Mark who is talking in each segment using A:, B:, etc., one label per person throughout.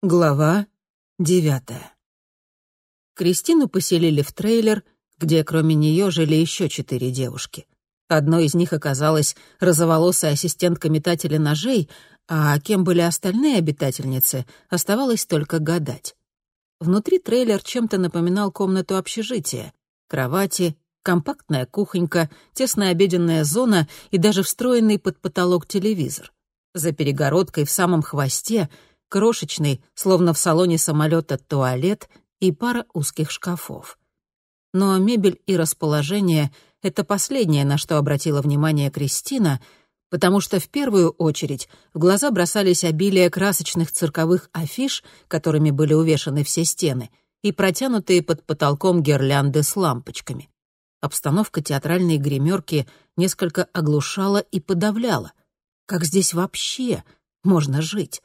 A: Глава девятая. Кристину поселили в трейлер, где кроме нее жили еще четыре девушки. Одной из них оказалась розоволосая ассистентка метателя ножей, а кем были остальные обитательницы, оставалось только гадать. Внутри трейлер чем-то напоминал комнату общежития. Кровати, компактная кухонька, тесная обеденная зона и даже встроенный под потолок телевизор. За перегородкой в самом хвосте крошечный, словно в салоне самолета, туалет и пара узких шкафов. Но мебель и расположение — это последнее, на что обратила внимание Кристина, потому что в первую очередь в глаза бросались обилие красочных цирковых афиш, которыми были увешаны все стены, и протянутые под потолком гирлянды с лампочками. Обстановка театральной гримерки несколько оглушала и подавляла. Как здесь вообще можно жить?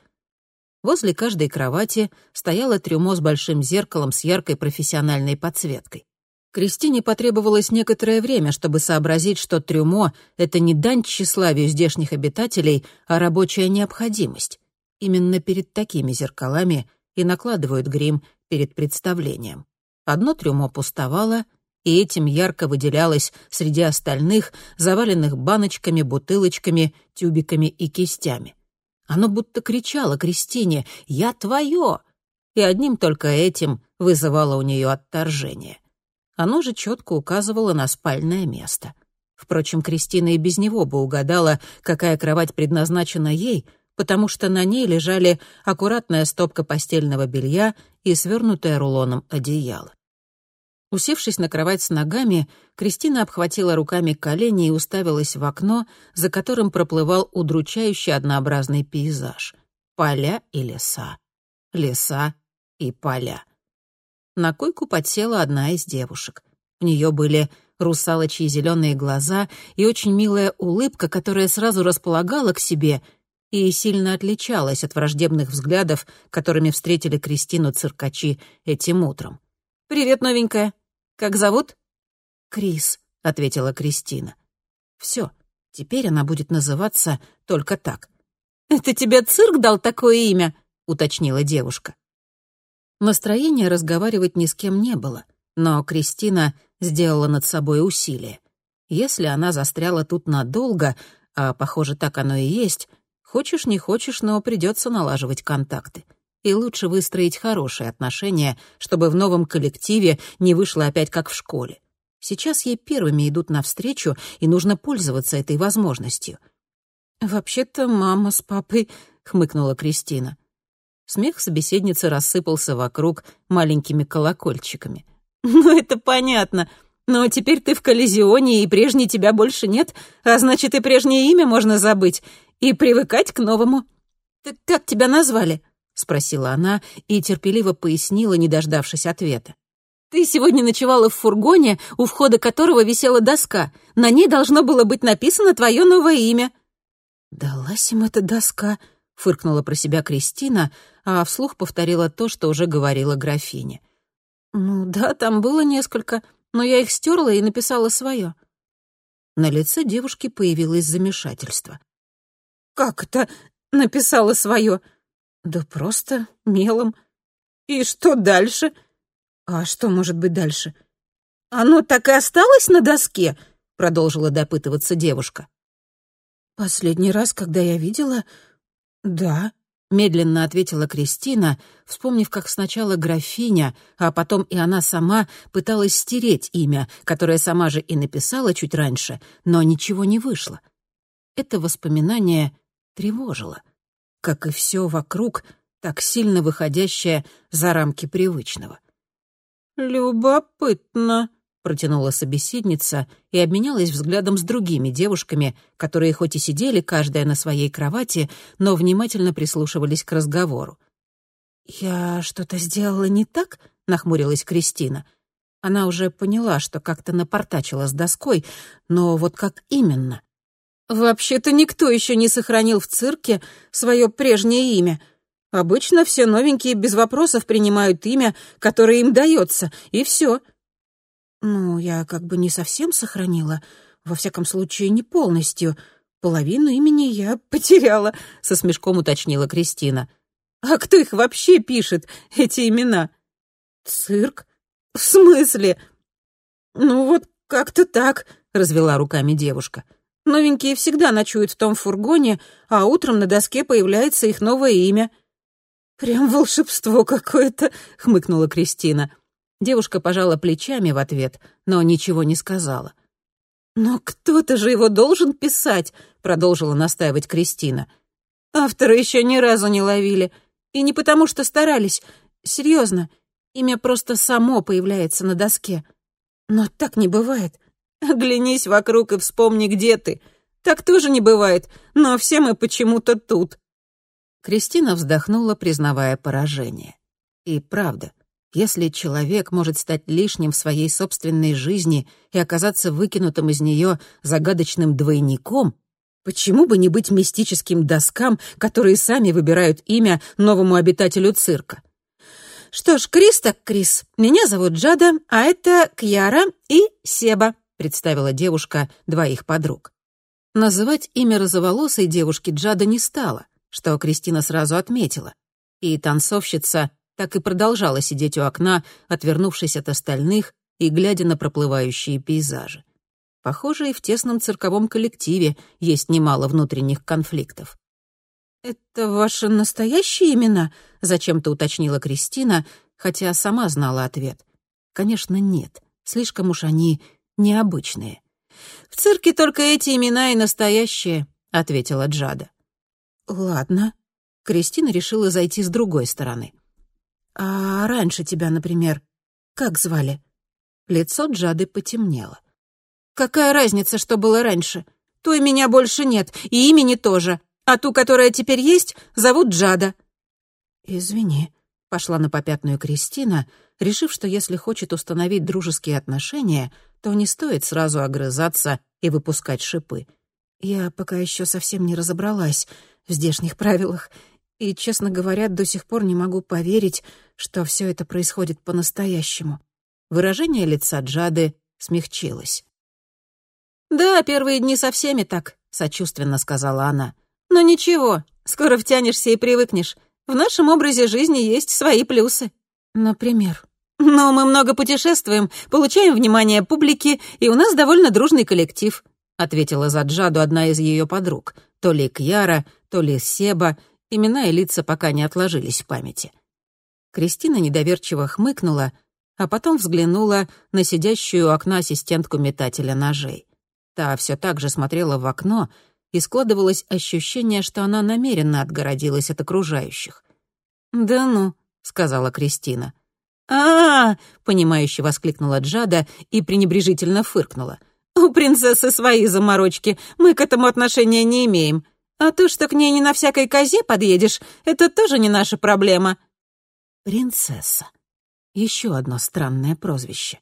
A: Возле каждой кровати стояло трюмо с большим зеркалом с яркой профессиональной подсветкой. Кристине потребовалось некоторое время, чтобы сообразить, что трюмо — это не дань тщеславию здешних обитателей, а рабочая необходимость. Именно перед такими зеркалами и накладывают грим перед представлением. Одно трюмо пустовало, и этим ярко выделялось среди остальных, заваленных баночками, бутылочками, тюбиками и кистями — оно будто кричало Кристине «Я твое!» и одним только этим вызывало у нее отторжение. Оно же четко указывало на спальное место. Впрочем, Кристина и без него бы угадала, какая кровать предназначена ей, потому что на ней лежали аккуратная стопка постельного белья и свернутое рулоном одеяло. Усевшись на кровать с ногами, Кристина обхватила руками колени и уставилась в окно, за которым проплывал удручающий однообразный пейзаж. Поля и леса. Леса и поля. На койку подсела одна из девушек. У нее были русалочьи зеленые глаза и очень милая улыбка, которая сразу располагала к себе и сильно отличалась от враждебных взглядов, которыми встретили Кристину циркачи этим утром. «Привет, новенькая», как зовут?» «Крис», — ответила Кристина. «Все, теперь она будет называться только так». «Это тебе цирк дал такое имя?» — уточнила девушка. Настроения разговаривать ни с кем не было, но Кристина сделала над собой усилие. Если она застряла тут надолго, а, похоже, так оно и есть, хочешь не хочешь, но придется налаживать контакты и лучше выстроить хорошие отношения, чтобы в новом коллективе не вышло опять как в школе. Сейчас ей первыми идут навстречу, и нужно пользоваться этой возможностью. «Вообще-то мама с папой», — хмыкнула Кристина. Смех собеседницы рассыпался вокруг маленькими колокольчиками. «Ну, это понятно. Но теперь ты в коллизионе, и прежней тебя больше нет, а значит, и прежнее имя можно забыть и привыкать к новому. Так как тебя назвали?» — спросила она и терпеливо пояснила, не дождавшись ответа. «Ты сегодня ночевала в фургоне, у входа которого висела доска. На ней должно было быть написано твое новое имя». «Далась им эта доска», — фыркнула про себя Кристина, а вслух повторила то, что уже говорила графиня. «Ну да, там было несколько, но я их стерла и написала свое». На лице девушки появилось замешательство. «Как это написала свое? Да просто мелом. И что дальше? А что может быть дальше? Оно так и осталось на доске? Продолжила допытываться девушка. Последний раз, когда я видела... Да, медленно ответила Кристина, вспомнив, как сначала графиня, а потом и она сама пыталась стереть имя, которое сама же и написала чуть раньше, но ничего не вышло. Это воспоминание тревожило — как и все вокруг, так сильно выходящее за рамки привычного. «Любопытно», — протянула собеседница и обменялась взглядом с другими девушками, которые хоть и сидели каждая на своей кровати, но внимательно прислушивались к разговору. «Я что-то сделала не так?» — нахмурилась Кристина. Она уже поняла, что как-то напортачила с доской, но вот как именно? Вообще-то никто еще не сохранил в цирке свое прежнее имя. Обычно все новенькие без вопросов принимают имя, которое им дается, и все. Ну, я как бы не совсем сохранила, во всяком случае, не полностью. Половину имени я потеряла, со смешком уточнила Кристина. А кто их вообще пишет, эти имена? Цирк? В смысле? Ну вот как-то так, развела руками девушка. Новенькие всегда ночуют в том фургоне, а утром на доске появляется их новое имя. Прям волшебство какое-то, хмыкнула Кристина. Девушка пожала плечами в ответ, но ничего не сказала. «Но кто-то же его должен писать», — продолжила настаивать Кристина. «Автора еще ни разу не ловили. И не потому, что старались. Серьезно, имя просто само появляется на доске. Но так не бывает. Оглянись вокруг и вспомни, где ты. Так тоже не бывает, но все мы почему-то тут». Кристина вздохнула, признавая поражение. И правда, если человек может стать лишним в своей собственной жизни и оказаться выкинутым из нее загадочным двойником, почему бы не быть мистическим доскам, которые сами выбирают имя новому обитателю цирка? Что ж, Крис так Крис. Меня зовут Джада, а это Кьяра и Себа, представила девушка двоих подруг. Называть имя розоволосой девушки Джада не стала, что Кристина сразу отметила. И танцовщица так и продолжала сидеть у окна, отвернувшись от остальных и глядя на проплывающие пейзажи. Похоже, и в тесном цирковом коллективе есть немало внутренних конфликтов. «Это ваши настоящие имена?» — зачем-то уточнила Кристина, хотя сама знала ответ. «Конечно, нет. Слишком уж они необычные». «В цирке только эти имена и настоящие», — ответила Джада. «Ладно». Кристина решила зайти с другой стороны. «А раньше тебя, например, как звали?» Лицо Джады потемнело. «Какая разница, что было раньше? Той меня больше нет, и имени тоже. А ту, которая теперь есть, зовут Джада». «Извини», — пошла на попятную Кристина, решив, что если хочет установить дружеские отношения, то не стоит сразу огрызаться и выпускать шипы. «Я пока еще совсем не разобралась в здешних правилах и, честно говоря, до сих пор не могу поверить, что все это происходит по-настоящему. Выражение лица Джады смягчилось. «Да, первые дни со всеми так», — сочувственно сказала она. «Но ничего, скоро втянешься и привыкнешь. В нашем образе жизни есть свои плюсы». «Например?» «Ну, мы много путешествуем, получаем внимание публики, и у нас довольно дружный коллектив», — ответила за Джаду одна из ее подруг. То ли Кьяра, то ли Себа — Имена и лица пока не отложились в памяти. Кристина недоверчиво хмыкнула, а потом взглянула на сидящую у окна ассистентку метателя ножей. Та все так же смотрела в окно, и складывалось ощущение, что она намеренно отгородилась от окружающих. «Да ну», — сказала Кристина. А, -а, понимающе воскликнула Джада и пренебрежительно фыркнула. «У принцессы свои заморочки, мы к этому отношения не имеем. А то, что к ней не на всякой козе подъедешь, это тоже не наша проблема». «Принцесса». Еще одно странное прозвище.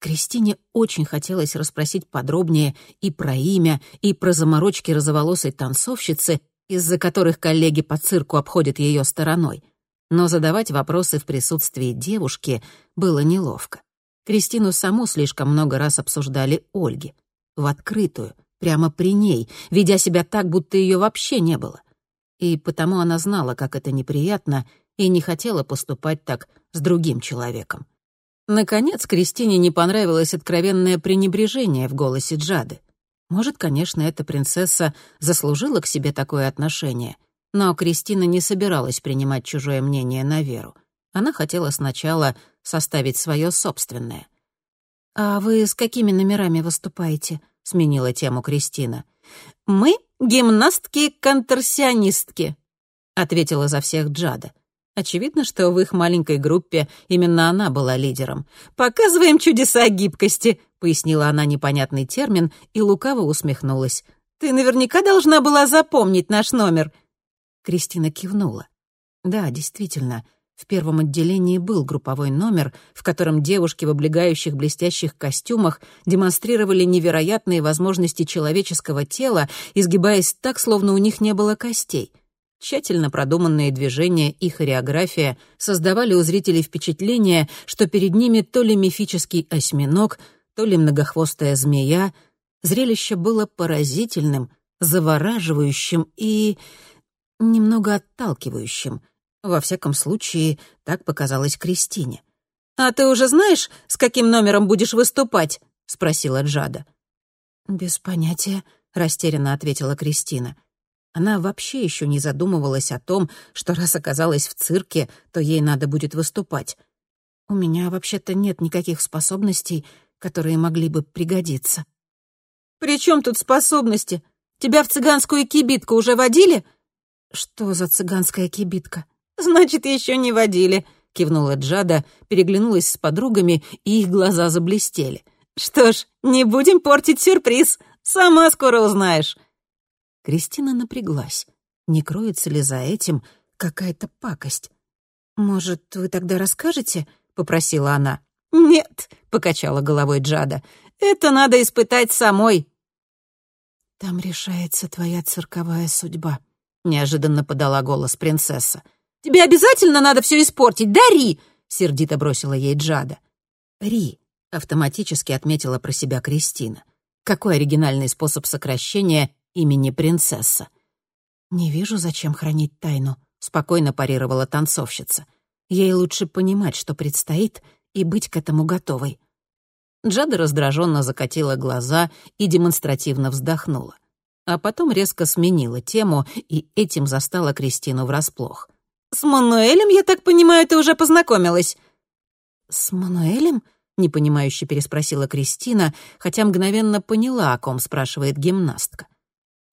A: Кристине очень хотелось расспросить подробнее и про имя, и про заморочки розоволосой танцовщицы, из-за которых коллеги по цирку обходят ее стороной. Но задавать вопросы в присутствии девушки было неловко. Кристину саму слишком много раз обсуждали Ольги. В открытую — прямо при ней, ведя себя так, будто ее вообще не было. И потому она знала, как это неприятно, и не хотела поступать так с другим человеком. Наконец, Кристине не понравилось откровенное пренебрежение в голосе Джады. Может, конечно, эта принцесса заслужила к себе такое отношение, но Кристина не собиралась принимать чужое мнение на веру. Она хотела сначала составить свое собственное. «А вы с какими номерами выступаете?» — сменила тему Кристина. «Мы гимнастки-конторсионистки», — ответила за всех Джада. Очевидно, что в их маленькой группе именно она была лидером. «Показываем чудеса гибкости», — пояснила она непонятный термин и лукаво усмехнулась. «Ты наверняка должна была запомнить наш номер». Кристина кивнула. «Да, действительно, в первом отделении был групповой номер, в котором девушки в облегающих блестящих костюмах демонстрировали невероятные возможности человеческого тела, изгибаясь так, словно у них не было костей. Тщательно продуманные движения и хореография создавали у зрителей впечатление, что перед ними то ли мифический осьминог, то ли многохвостая змея. Зрелище было поразительным, завораживающим и немного отталкивающим — Во всяком случае, так показалось Кристине. «А ты уже знаешь, с каким номером будешь выступать?» — спросила Джада. «Без понятия», — растерянно ответила Кристина. Она вообще еще не задумывалась о том, что раз оказалась в цирке, то ей надо будет выступать. «У меня вообще-то нет никаких способностей, которые могли бы пригодиться». «При чем тут способности? Тебя в цыганскую кибитку уже водили?» «Что за цыганская кибитка?» «Значит, еще не водили», — кивнула Джада, переглянулась с подругами, и их глаза заблестели. «Что ж, не будем портить сюрприз. Сама скоро узнаешь». Кристина напряглась. Не кроется ли за этим какая-то пакость? «Может, вы тогда расскажете?» — попросила она. «Нет», — покачала головой Джада. «Это надо испытать самой». «Там решается твоя цирковая судьба», — неожиданно подала голос принцесса. Тебе обязательно надо все испортить, да, Ри?» — сердито бросила ей Джада. «Ри», — автоматически отметила про себя Кристина. «Какой оригинальный способ сокращения имени принцесса?» «Не вижу, зачем хранить тайну», — спокойно парировала танцовщица. «Ей лучше понимать, что предстоит, и быть к этому готовой». Джада раздраженно закатила глаза и демонстративно вздохнула. А потом резко сменила тему и этим застала Кристину врасплох. «С Мануэлем, я так понимаю, ты уже познакомилась?» «С Мануэлем?» — непонимающе переспросила Кристина, хотя мгновенно поняла, о ком спрашивает гимнастка.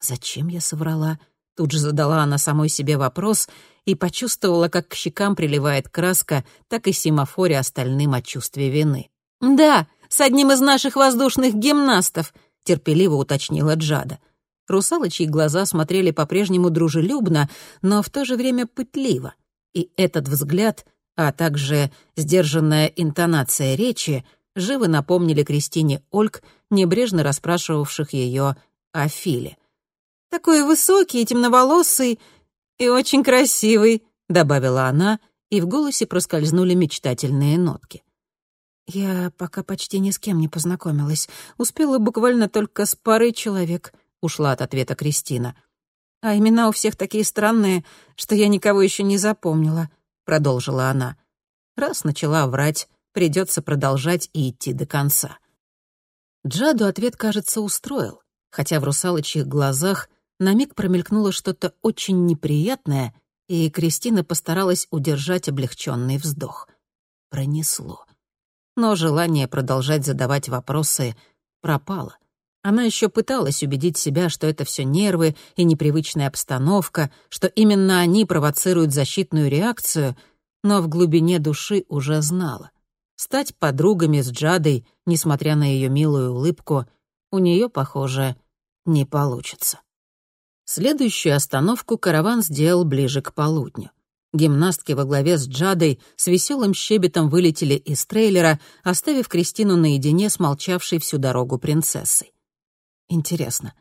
A: «Зачем я соврала?» Тут же задала она самой себе вопрос и почувствовала, как к щекам приливает краска, так и семафоре остальным от чувствия вины. «Да, с одним из наших воздушных гимнастов», — терпеливо уточнила Джада. Русалочьи глаза смотрели по-прежнему дружелюбно, но в то же время пытливо. И этот взгляд, а также сдержанная интонация речи, живо напомнили Кристине Ольг, небрежно расспрашивавших ее о Филе. «Такой высокий, темноволосый и очень красивый», — добавила она, и в голосе проскользнули мечтательные нотки. «Я пока почти ни с кем не познакомилась. Успела буквально только с парой человек», ушла от ответа Кристина. «А имена у всех такие странные, что я никого еще не запомнила», — продолжила она. Раз начала врать, придется продолжать и идти до конца. Джаду ответ, кажется, устроил, хотя в русалочьих глазах на миг промелькнуло что-то очень неприятное, и Кристина постаралась удержать облегченный вздох. Пронесло. Но желание продолжать задавать вопросы пропало. Она еще пыталась убедить себя, что это все нервы и непривычная обстановка, что именно они провоцируют защитную реакцию, но в глубине души уже знала. Стать подругами с Джадой, несмотря на ее милую улыбку, у нее, похоже, не получится. Следующую остановку караван сделал ближе к полудню. Гимнастки во главе с Джадой с веселым щебетом вылетели из трейлера, оставив Кристину наедине с молчавшей всю дорогу принцессой. Интересно,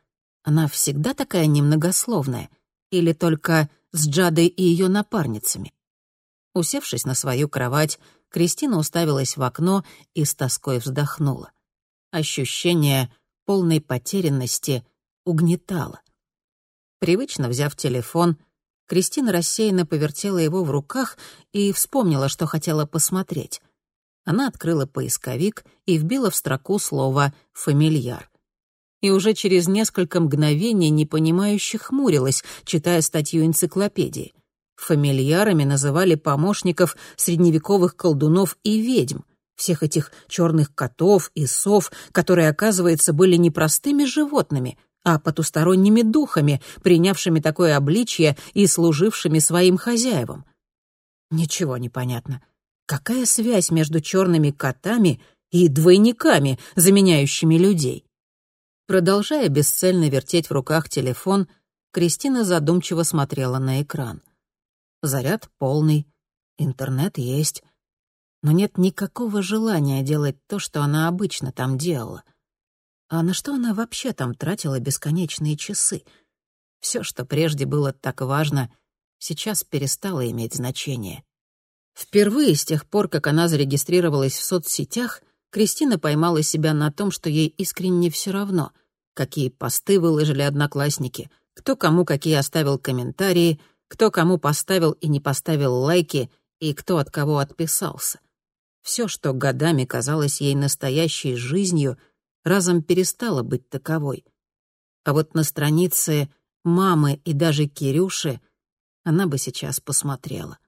A: она всегда такая немногословная или только с Джадой и ее напарницами? Усевшись на свою кровать, Кристина уставилась в окно и с тоской вздохнула. Ощущение полной потерянности угнетало. Привычно взяв телефон, Кристина рассеянно повертела его в руках и вспомнила, что хотела посмотреть. Она открыла поисковик и вбила в строку слово «фамильяр» и уже через несколько мгновений непонимающе хмурилась, читая статью энциклопедии. Фамильярами называли помощников средневековых колдунов и ведьм, всех этих черных котов и сов, которые, оказывается, были не простыми животными, а потусторонними духами, принявшими такое обличье и служившими своим хозяевам. Ничего не понятно. Какая связь между черными котами и двойниками, заменяющими людей? Продолжая бесцельно вертеть в руках телефон, Кристина задумчиво смотрела на экран. Заряд полный, интернет есть, но нет никакого желания делать то, что она обычно там делала. А на что она вообще там тратила бесконечные часы? Все, что прежде было так важно, сейчас перестало иметь значение. Впервые с тех пор, как она зарегистрировалась в соцсетях — Кристина поймала себя на том, что ей искренне все равно, какие посты выложили одноклассники, кто кому какие оставил комментарии, кто кому поставил и не поставил лайки, и кто от кого отписался. Все, что годами казалось ей настоящей жизнью, разом перестало быть таковой. А вот на странице мамы и даже Кирюши она бы сейчас посмотрела.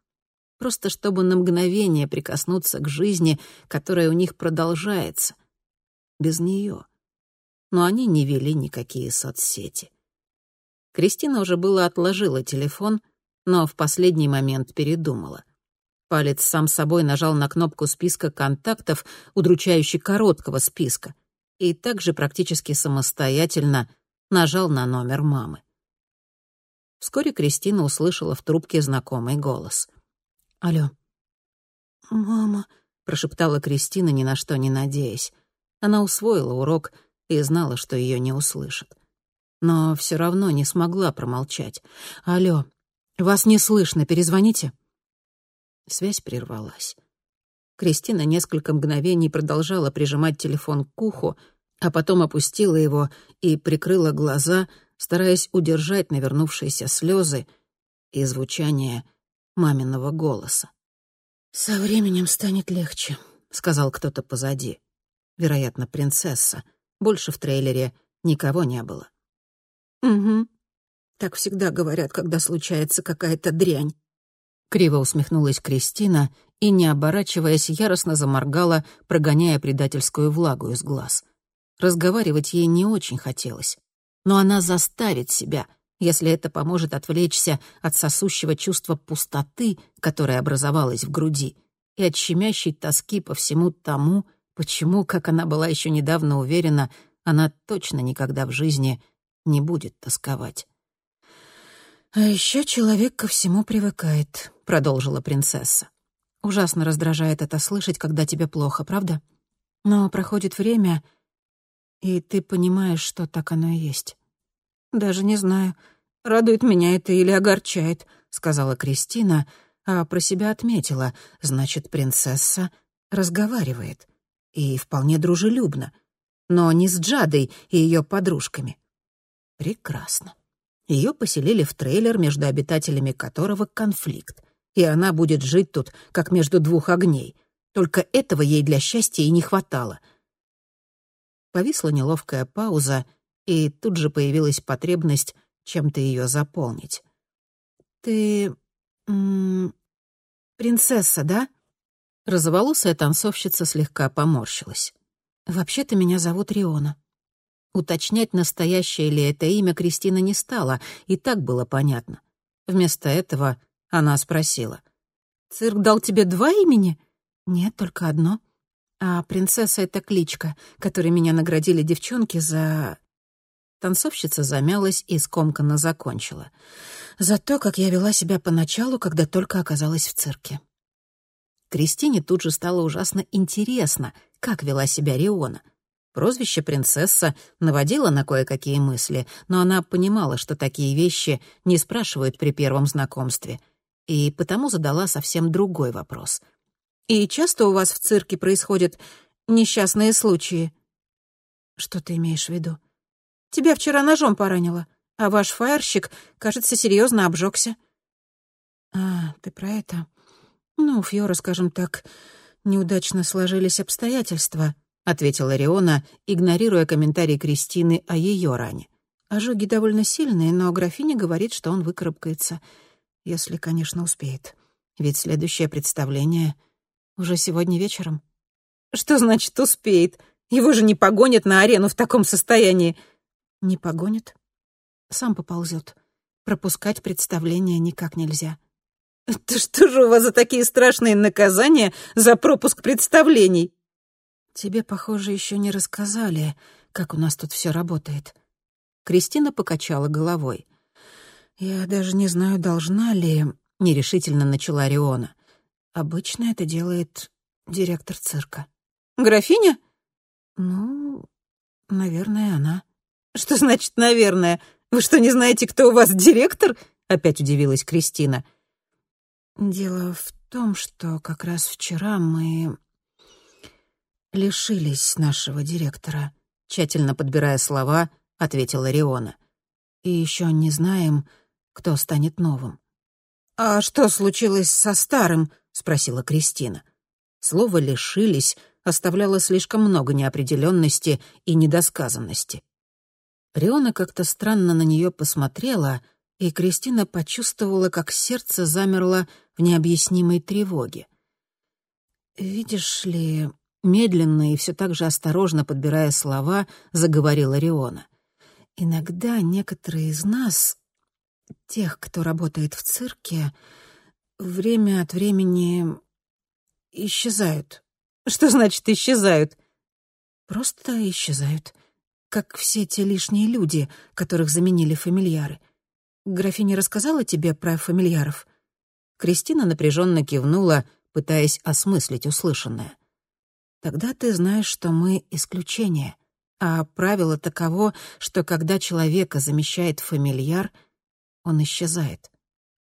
A: Просто чтобы на мгновение прикоснуться к жизни, которая у них продолжается. Без нее. Но они не вели никакие соцсети. Кристина уже было отложила телефон, но в последний момент передумала. Палец сам собой нажал на кнопку списка контактов, удручающе короткого списка, и также практически самостоятельно нажал на номер мамы. Вскоре Кристина услышала в трубке знакомый голос. «Алло». «Мама», — прошептала Кристина, ни на что не надеясь. Она усвоила урок и знала, что ее не услышат. Но все равно не смогла промолчать. «Алло, вас не слышно, перезвоните». Связь прервалась. Кристина несколько мгновений продолжала прижимать телефон к уху, а потом опустила его и прикрыла глаза, стараясь удержать навернувшиеся слезы и звучание маминого голоса. «Со временем станет легче», — сказал кто-то позади. Вероятно, принцесса. Больше в трейлере никого не было. «Угу. Так всегда говорят, когда случается какая-то дрянь». Криво усмехнулась Кристина и, не оборачиваясь, яростно заморгала, прогоняя предательскую влагу из глаз. Разговаривать ей не очень хотелось но она заставит себя, если это поможет отвлечься от сосущего чувства пустоты, которое образовалось в груди, и от щемящей тоски по всему тому, почему, как она была еще недавно уверена, она точно никогда в жизни не будет тосковать. «А еще человек ко всему привыкает», — продолжила принцесса. «Ужасно раздражает это слышать, когда тебе плохо, правда? Но проходит время, и ты понимаешь, что так оно и есть. «Даже не знаю, радует меня это или огорчает», — сказала Кристина, а про себя отметила, значит, принцесса разговаривает. И вполне дружелюбно. Но не с Джадой и ее подружками. Прекрасно. Ее поселили в трейлер, между обитателями которого конфликт. И она будет жить тут, как между двух огней. Только этого ей для счастья и не хватало — Повисла неловкая пауза, и тут же появилась потребность чем-то ее заполнить. «Ты... М -м, принцесса, да?» Розоволосая танцовщица слегка поморщилась. «Вообще-то меня зовут Риона». Уточнять, настоящее ли это имя, Кристина не стала, и так было понятно. Вместо этого она спросила. «Цирк дал тебе два имени?» «Нет, только одно. А принцесса — это кличка, которой меня наградили девчонки за...» Танцовщица замялась и скомканно закончила. «За то, как я вела себя поначалу, когда только оказалась в цирке». Кристине тут же стало ужасно интересно, как вела себя Риона. Прозвище «принцесса» наводило на кое-какие мысли, но она понимала, что такие вещи не спрашивают при первом знакомстве, и потому задала совсем другой вопрос — и часто у вас в цирке происходят несчастные случаи?» «Что ты имеешь в виду?» «Тебя вчера ножом поранило, а ваш фаерщик, кажется, серьезно обжегся». «А, ты про это?» «Ну, у Фьора, скажем так, неудачно сложились обстоятельства», — ответила Риона, игнорируя комментарий Кристины о ее ране. «Ожоги довольно сильные, но графиня говорит, что он выкарабкается, если, конечно, успеет. Ведь следующее представление уже сегодня вечером? Что значит успеет? Его же не погонят на арену в таком состоянии. Не погонят. Сам поползет. Пропускать представление никак нельзя. Это что же у вас за такие страшные наказания за пропуск представлений? Тебе, похоже, еще не рассказали, как у нас тут все работает. Кристина покачала головой. Я даже не знаю, должна ли, нерешительно начала Риона. Обычно это делает директор цирка. Графиня? Ну, наверное, она. Что значит «наверное»? Вы что, не знаете, кто у вас директор? Опять удивилась Кристина. Дело в том, что как раз вчера мы лишились нашего директора, тщательно подбирая слова, ответила Риона. И еще не знаем, кто станет новым. «А что случилось со старым?» — спросила Кристина. Слово «лишились» оставляло слишком много неопределенности и недосказанности. Риона как-то странно на нее посмотрела, и Кристина почувствовала, как сердце замерло в необъяснимой тревоге. «Видишь ли...» — медленно и все так же осторожно подбирая слова, заговорила Риона. «Иногда некоторые из нас, тех, кто работает в цирке, время от времени исчезают». «Что значит «исчезают»?» «Просто исчезают. Как все те лишние люди, которых заменили фамильяры. Графиня рассказала тебе про фамильяров?» Кристина напряженно кивнула, пытаясь осмыслить услышанное. «Тогда ты знаешь, что мы исключение, а правило таково, что когда человека замещает фамильяр, он исчезает».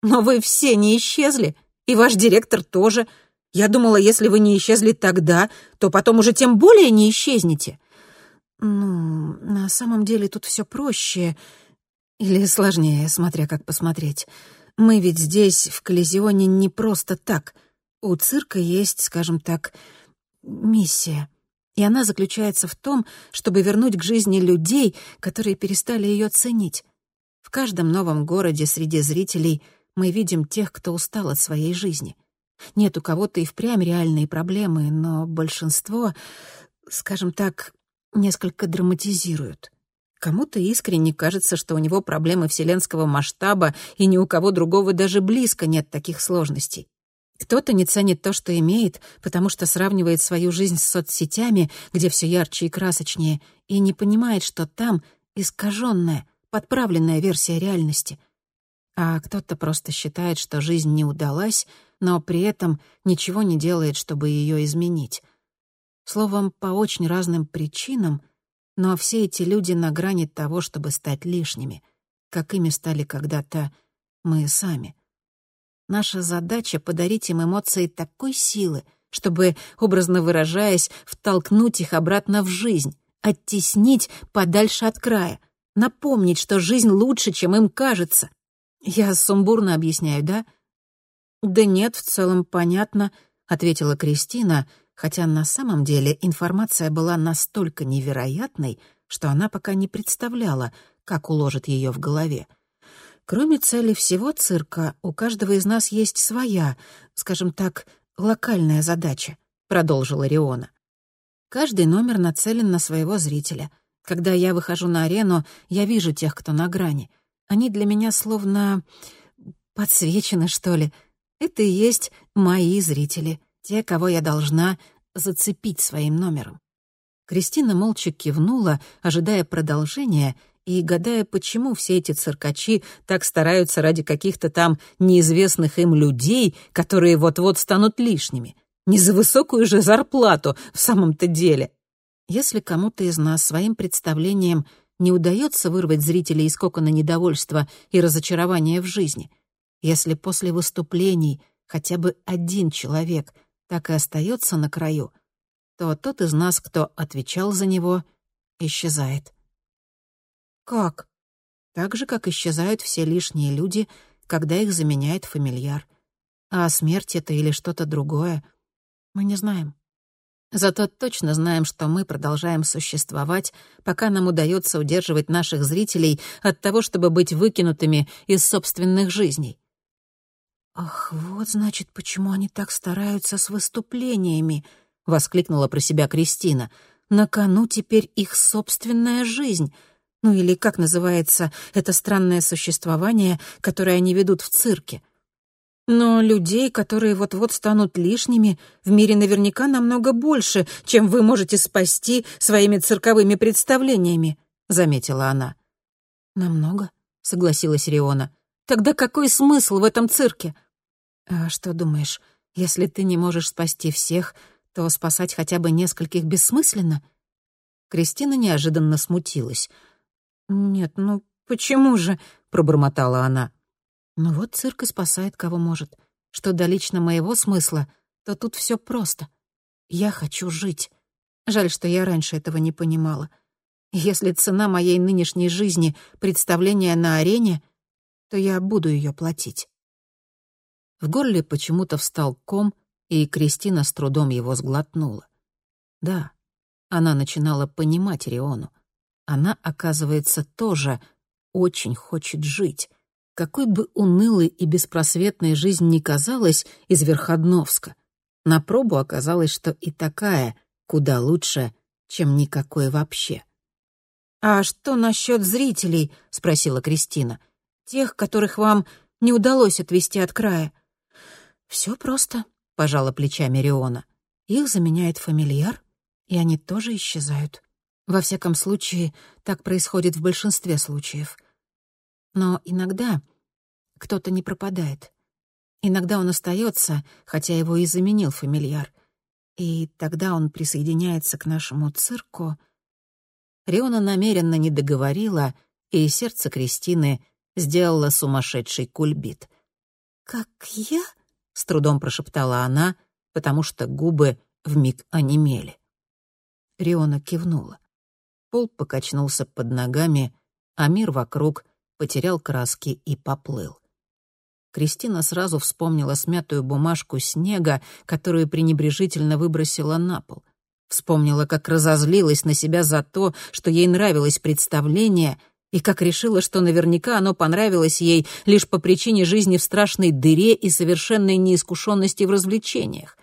A: «Но вы все не исчезли, и ваш директор тоже. Я думала, если вы не исчезли тогда, то потом уже тем более не исчезнете». «Ну, на самом деле тут все проще или сложнее, смотря как посмотреть. Мы ведь здесь, в Коллизионе, не просто так. У цирка есть, скажем так, миссия. И она заключается в том, чтобы вернуть к жизни людей, которые перестали ее ценить. В каждом новом городе среди зрителей мы видим тех, кто устал от своей жизни. Нет у кого-то и впрямь реальные проблемы, но большинство, скажем так, несколько драматизируют. Кому-то искренне кажется, что у него проблемы вселенского масштаба, и ни у кого другого даже близко нет таких сложностей. Кто-то не ценит то, что имеет, потому что сравнивает свою жизнь с соцсетями, где все ярче и красочнее, и не понимает, что там искаженная, подправленная версия реальности. А кто-то просто считает, что жизнь не удалась, но при этом ничего не делает, чтобы ее изменить. Словом, по очень разным причинам, но все эти люди на грани того, чтобы стать лишними, как ими стали когда-то мы сами — Наша задача — подарить им эмоции такой силы, чтобы, образно выражаясь, втолкнуть их обратно в жизнь, оттеснить подальше от края, напомнить, что жизнь лучше, чем им кажется. Я сумбурно объясняю, да? «Да нет, в целом понятно», — ответила Кристина, хотя на самом деле информация была настолько невероятной, что она пока не представляла, как уложит ее в голове. Кроме цели всего цирка, у каждого из нас есть своя, скажем так, локальная задача, продолжила Риона. Каждый номер нацелен на своего зрителя. Когда я выхожу на арену, я вижу тех, кто на грани. Они для меня словно подсвечены, что ли. Это и есть мои зрители, те, кого я должна зацепить своим номером. Кристина молча кивнула, ожидая продолжения, и гадая, почему все эти циркачи так стараются ради каких-то там неизвестных им людей, которые вот-вот станут лишними. Не за высокую же зарплату в самом-то деле. Если кому-то из нас своим представлением не удается вырвать зрителей из кокона недовольства и разочарования в жизни, если после выступлений хотя бы один человек так и остается на краю, то тот из нас, кто отвечал за него, исчезает. Как? Так же, как исчезают все лишние люди, когда их заменяет фамильяр. А смерть это или что-то другое, мы не знаем. Зато точно знаем, что мы продолжаем существовать, пока нам удается удерживать наших зрителей от того, чтобы быть выкинутыми из собственных жизней. «Ах, вот, значит, почему они так стараются с выступлениями!» — воскликнула про себя Кристина. «На кону теперь их собственная жизнь!» Ну или как называется это странное существование, которое они ведут в цирке. Но людей, которые вот-вот станут лишними, в мире наверняка намного больше, чем вы можете спасти своими цирковыми представлениями», — заметила она. «Намного», — согласилась Риона. «Тогда какой смысл в этом цирке?» «А что думаешь, если ты не можешь спасти всех, то спасать хотя бы нескольких бессмысленно?» Кристина неожиданно смутилась — «Нет, ну почему же?» — пробормотала она. «Ну вот цирк и спасает, кого может. Что до лично моего смысла, то тут все просто. Я хочу жить. Жаль, что я раньше этого не понимала. Если цена моей нынешней жизни — представление на арене, то я буду ее платить». В горле почему-то встал ком, и Кристина с трудом его сглотнула. Да, она начинала понимать Риону. Она, оказывается, тоже очень хочет жить. Какой бы унылой и беспросветной жизнь ни казалась из Верходновска, на пробу оказалось, что и такая куда лучше, чем никакой вообще. «А что насчет зрителей?» — спросила Кристина. «Тех, которых вам не удалось отвести от края?» «Все просто», — пожала плечами Риона. «Их заменяет фамильяр, и они тоже исчезают. Во всяком случае, так происходит в большинстве случаев. Но иногда кто-то не пропадает. Иногда он остается, хотя его и заменил фамильяр. И тогда он присоединяется к нашему цирку. Риона намеренно не договорила, и сердце Кристины сделало сумасшедший кульбит. «Как я?» — с трудом прошептала она, потому что губы вмиг онемели. Риона кивнула. Пол покачнулся под ногами, а мир вокруг потерял краски и поплыл. Кристина сразу вспомнила смятую бумажку снега, которую пренебрежительно выбросила на пол. Вспомнила, как разозлилась на себя за то, что ей нравилось представление, и как решила, что наверняка оно понравилось ей лишь по причине жизни в страшной дыре и совершенной неискушенности в развлечениях.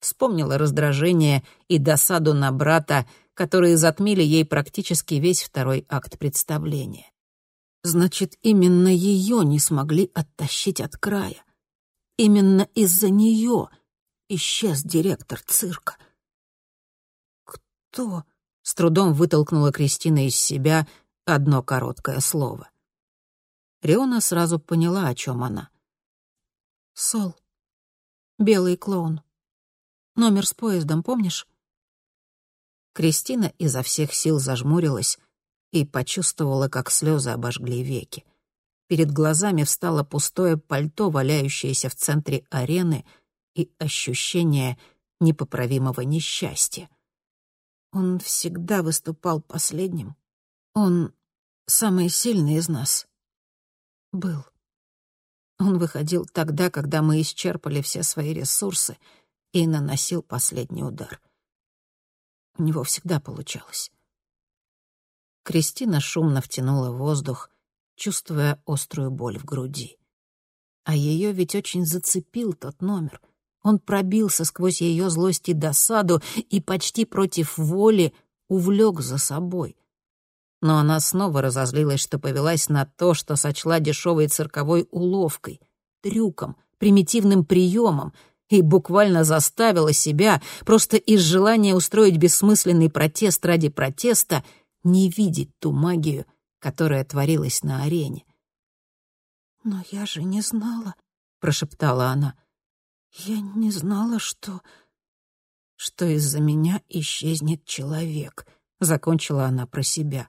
A: Вспомнила раздражение и досаду на брата, которые затмили ей практически весь второй акт представления. Значит, именно ее не смогли оттащить от края. Именно из-за нее исчез директор цирка. «Кто?» — с трудом вытолкнула Кристина из себя одно короткое слово. Риона сразу поняла, о чем она. «Сол. Белый клоун. Номер с поездом, помнишь?» Кристина изо всех сил зажмурилась, и почувствовала, как слезы обожгли веки. Перед глазами встало пустое пальто, валяющееся в центре арены, и ощущение непоправимого несчастья. Он всегда выступал последним. Он самый сильный из нас. Был. Он выходил тогда, когда мы исчерпали все свои ресурсы и наносил последний удар. У него всегда получалось. Кристина шумно втянула воздух, чувствуя острую боль в груди. А ее ведь очень зацепил тот номер. Он пробился сквозь ее злость и досаду и почти против воли увлек за собой. Но она снова разозлилась, что повелась на то, что сочла дешевой цирковой уловкой, трюком, примитивным приемом, и буквально заставила себя, просто из желания устроить бессмысленный протест ради протеста — не видеть ту магию, которая творилась на арене. «Но я же не знала», — прошептала она. «Я не знала, что...» «Что из-за меня исчезнет человек», — закончила она про себя.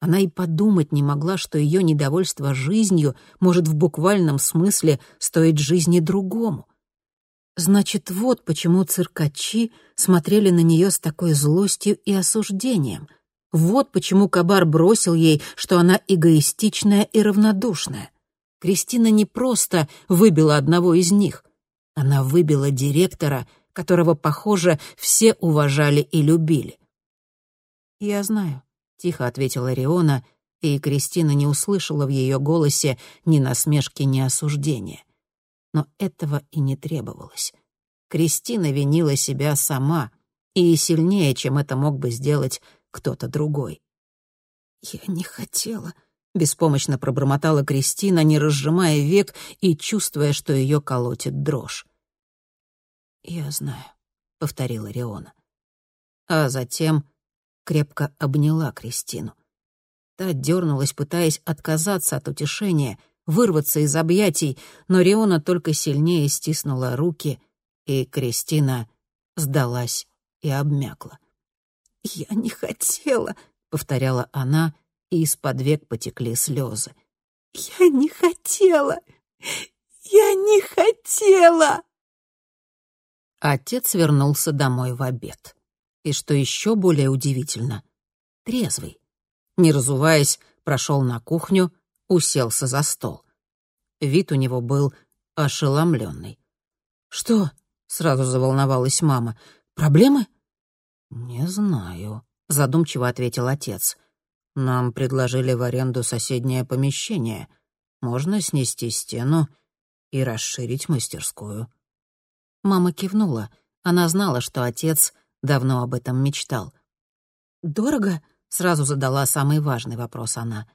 A: Она и подумать не могла, что ее недовольство жизнью может в буквальном смысле стоить жизни другому. Значит, вот почему циркачи смотрели на нее с такой злостью и осуждением. Вот почему Кабар бросил ей, что она эгоистичная и равнодушная. Кристина не просто выбила одного из них. Она выбила директора, которого, похоже, все уважали и любили. «Я знаю», — тихо ответила Риона, и Кристина не услышала в ее голосе ни насмешки, ни осуждения. Но этого и не требовалось. Кристина винила себя сама, и сильнее, чем это мог бы сделать кто-то другой. «Я не хотела», — беспомощно пробормотала Кристина, не разжимая век и чувствуя, что ее колотит дрожь. «Я знаю», — повторила Риона. А затем крепко обняла Кристину. Та дернулась, пытаясь отказаться от утешения, вырваться из объятий, но Риона только сильнее стиснула руки, и Кристина сдалась и обмякла. «Я не хотела», — повторяла она, и из-под век потекли слезы. «Я не хотела! Я не хотела!» Отец вернулся домой в обед. И что еще более удивительно, трезвый. Не разуваясь, прошел на кухню, уселся за стол. Вид у него был ошеломленный. «Что?» — сразу заволновалась мама. «Проблемы?» «Не знаю», — задумчиво ответил отец. «Нам предложили в аренду соседнее помещение. Можно снести стену и расширить мастерскую». Мама кивнула. Она знала, что отец давно об этом мечтал. «Дорого?» — сразу задала самый важный вопрос она.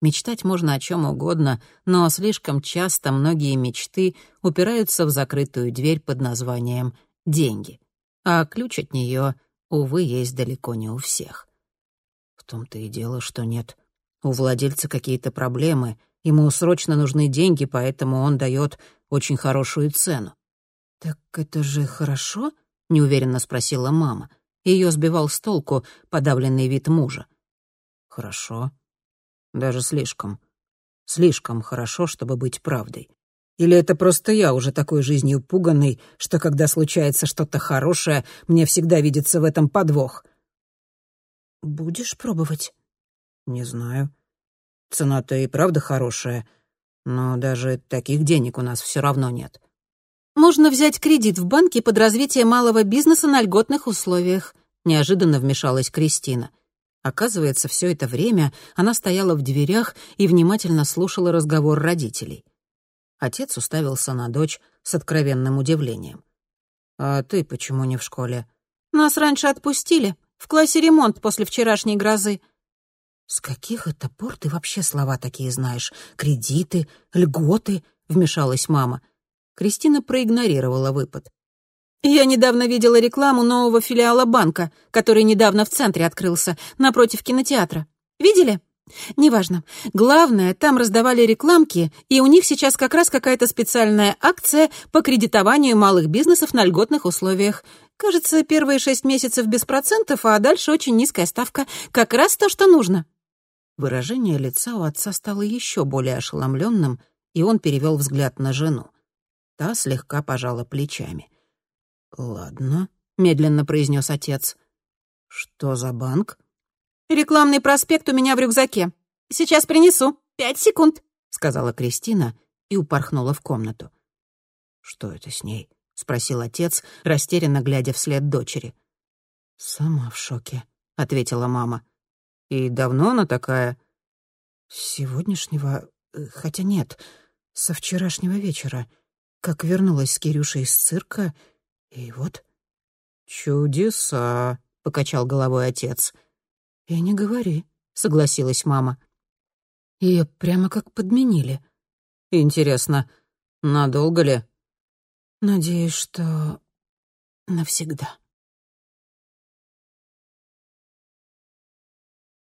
A: Мечтать можно о чем угодно, но слишком часто многие мечты упираются в закрытую дверь под названием «деньги», а ключ от нее, увы, есть далеко не у всех. В том-то и дело, что нет. У владельца какие-то проблемы, ему срочно нужны деньги, поэтому он дает очень хорошую цену. «Так это же хорошо?» — неуверенно спросила мама. Ее сбивал с толку подавленный вид мужа. «Хорошо», даже слишком. Слишком хорошо, чтобы быть правдой. Или это просто я уже такой жизнью пуганный, что когда случается что-то хорошее, мне всегда видится в этом подвох? Будешь пробовать? Не знаю. Цена-то и правда хорошая, но даже таких денег у нас все равно нет. Можно взять кредит в банке под развитие малого бизнеса на льготных условиях, неожиданно вмешалась Кристина. Оказывается, все это время она стояла в дверях и внимательно слушала разговор родителей. Отец уставился на дочь с откровенным удивлением. «А ты почему не в школе?» «Нас раньше отпустили. В классе ремонт после вчерашней грозы». «С каких это пор ты вообще слова такие знаешь? Кредиты, льготы?» — вмешалась мама. Кристина проигнорировала выпад. Я недавно видела рекламу нового филиала банка, который недавно в центре открылся, напротив кинотеатра. Видели? Неважно. Главное, там раздавали рекламки, и у них сейчас как раз какая-то специальная акция по кредитованию малых бизнесов на льготных условиях. Кажется, первые шесть месяцев без процентов, а дальше очень низкая ставка. Как раз то, что нужно. Выражение лица у отца стало еще более ошеломленным, и он перевел взгляд на жену. Та слегка пожала плечами. — «Ладно», — медленно произнес отец. «Что за банк?» «Рекламный проспект у меня в рюкзаке. Сейчас принесу. Пять секунд», — сказала Кристина и упорхнула в комнату. «Что это с ней?» — спросил отец, растерянно глядя вслед дочери. «Сама в шоке», — ответила мама. «И давно она такая?» «С сегодняшнего... Э, хотя нет, со вчерашнего вечера. Как вернулась с Кирюшей из цирка, и вот... «Чудеса», — покачал головой отец. «И не говори», — согласилась мама. Ее прямо как подменили. «Интересно, надолго ли?» «Надеюсь, что навсегда».